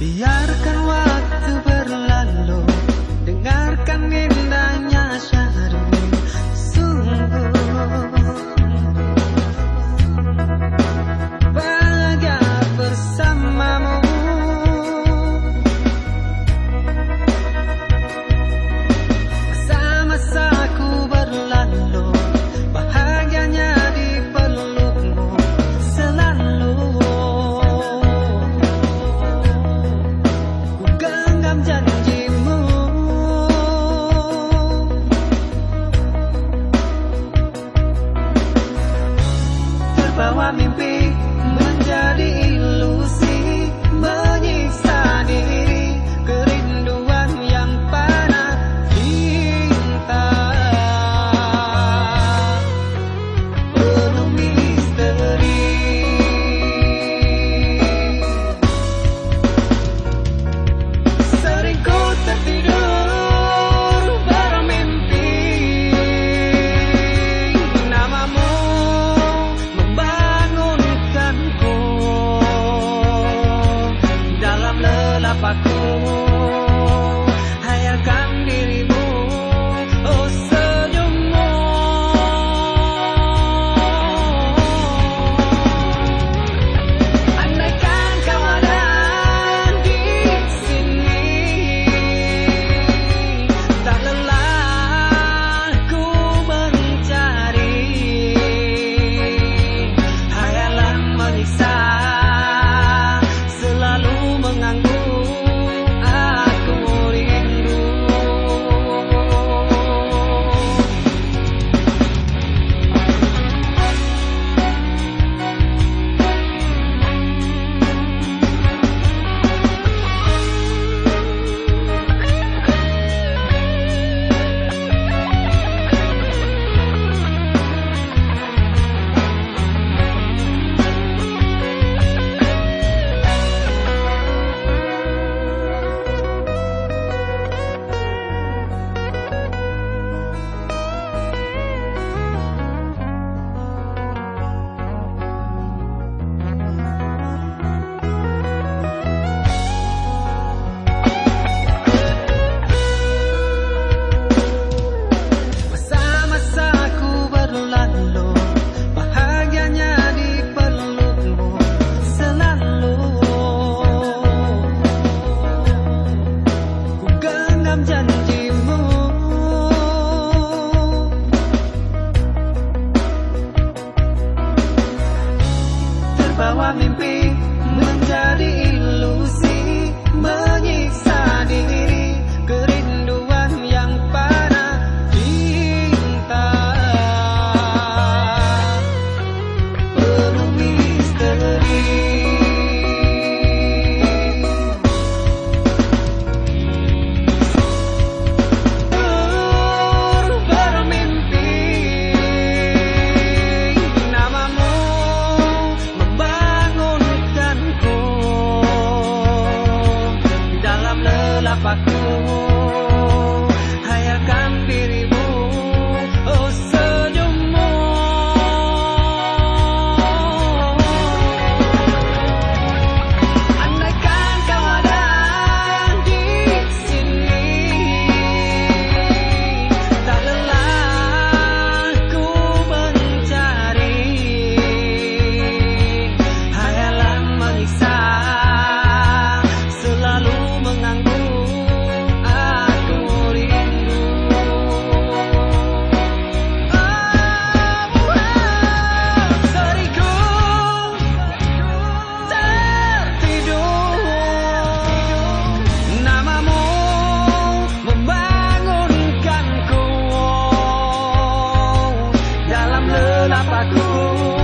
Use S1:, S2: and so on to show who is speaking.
S1: Yeah. 남자는 dapat Papa. kenapa ku